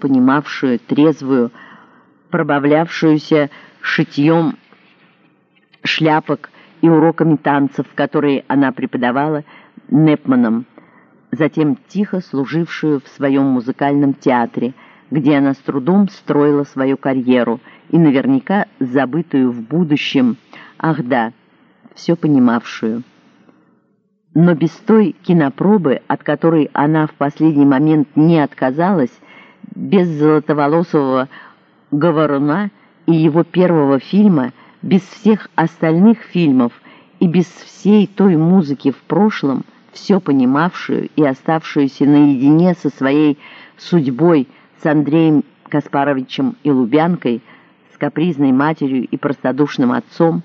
понимавшую, трезвую, пробавлявшуюся шитьем шляпок и уроками танцев, которые она преподавала Непманом, затем тихо служившую в своем музыкальном театре, где она с трудом строила свою карьеру и наверняка забытую в будущем, ах да, все понимавшую. Но без той кинопробы, от которой она в последний момент не отказалась, без золотоволосого говоруна и его первого фильма, без всех остальных фильмов и без всей той музыки в прошлом, все понимавшую и оставшуюся наедине со своей судьбой с Андреем Каспаровичем и Лубянкой, с капризной матерью и простодушным отцом,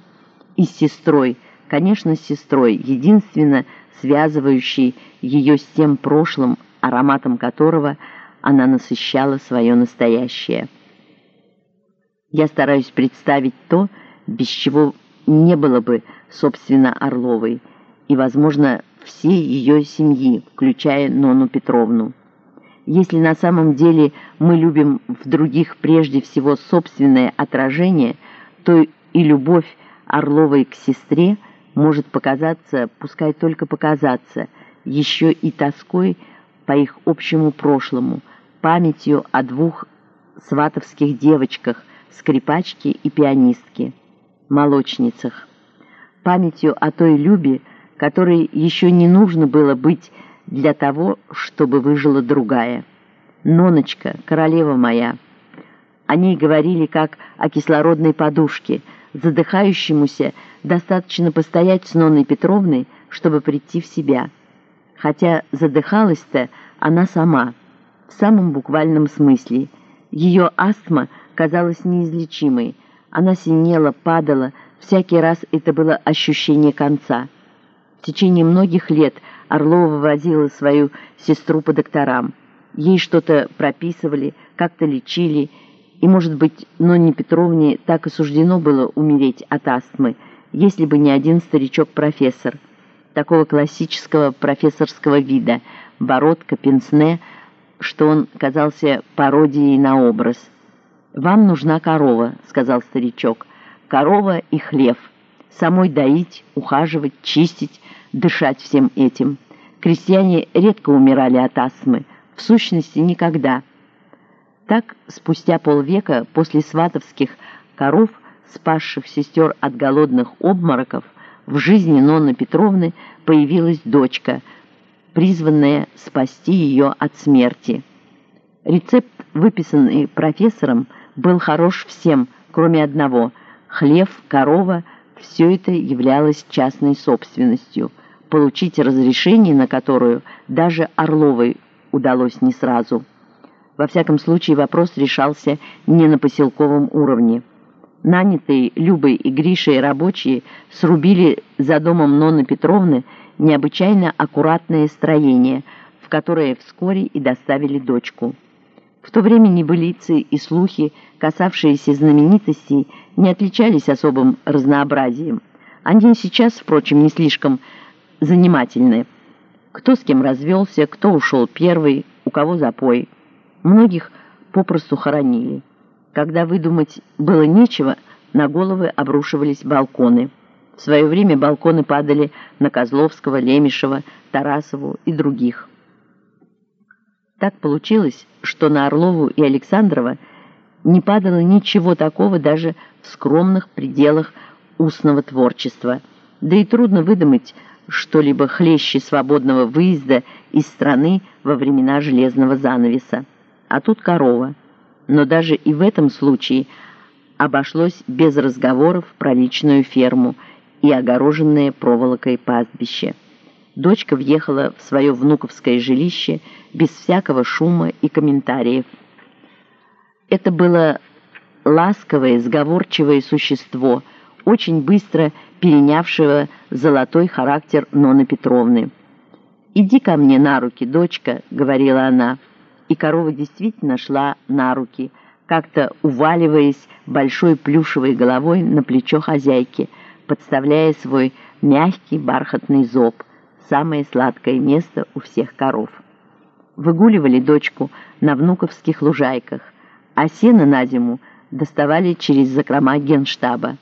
и с сестрой, конечно, с сестрой, единственно связывающей ее с тем прошлым, ароматом которого она насыщала свое настоящее. Я стараюсь представить то, без чего не было бы, собственно, Орловой, и, возможно, всей ее семьи, включая Нону Петровну. Если на самом деле мы любим в других прежде всего собственное отражение, то и любовь Орловой к сестре может показаться, пускай только показаться, еще и тоской по их общему прошлому, памятью о двух сватовских девочках, скрипачке и пианистке, молочницах, памятью о той любе, которой еще не нужно было быть для того, чтобы выжила другая. Ноночка, королева моя. О ней говорили как о кислородной подушке. Задыхающемуся достаточно постоять с Нонной Петровной, чтобы прийти в себя. Хотя задыхалась-то она сама, в самом буквальном смысле. Ее астма казалась неизлечимой. Она синела, падала, всякий раз это было ощущение конца. В течение многих лет Орлова возила свою сестру по докторам. Ей что-то прописывали, как-то лечили, и, может быть, Нонне Петровне так и суждено было умереть от астмы, если бы не один старичок-профессор, такого классического профессорского вида, бородка, пенсне, что он казался пародией на образ. «Вам нужна корова», — сказал старичок, — «корова и хлев, самой доить, ухаживать, чистить, дышать всем этим. Крестьяне редко умирали от астмы, в сущности никогда. Так, спустя полвека после сватовских коров, спасших сестер от голодных обмороков, в жизни Нонны Петровны появилась дочка, призванная спасти ее от смерти. Рецепт, выписанный профессором, был хорош всем, кроме одного – хлев, корова – все это являлось частной собственностью – получить разрешение на которую даже Орловой удалось не сразу. Во всяком случае, вопрос решался не на поселковом уровне. Нанятые Любой и Гришей рабочие срубили за домом Нонны Петровны необычайно аккуратное строение, в которое вскоре и доставили дочку. В то время небылицы и слухи, касавшиеся знаменитостей, не отличались особым разнообразием. Они сейчас, впрочем, не слишком занимательны. Кто с кем развелся, кто ушел первый, у кого запой. Многих попросту хоронили. Когда выдумать было нечего, на головы обрушивались балконы. В свое время балконы падали на Козловского, Лемешева, Тарасову и других. Так получилось, что на Орлову и Александрова не падало ничего такого даже в скромных пределах устного творчества. Да и трудно выдумать что-либо хлеще свободного выезда из страны во времена железного занавеса. А тут корова. Но даже и в этом случае обошлось без разговоров про личную ферму и огороженное проволокой пастбище. Дочка въехала в свое внуковское жилище без всякого шума и комментариев. Это было ласковое, сговорчивое существо, очень быстро перенявшего золотой характер Ноны Петровны. «Иди ко мне на руки, дочка», — говорила она. И корова действительно шла на руки, как-то уваливаясь большой плюшевой головой на плечо хозяйки, подставляя свой мягкий бархатный зоб, самое сладкое место у всех коров. выгуливали дочку на внуковских лужайках, а сено на зиму доставали через закрома генштаба.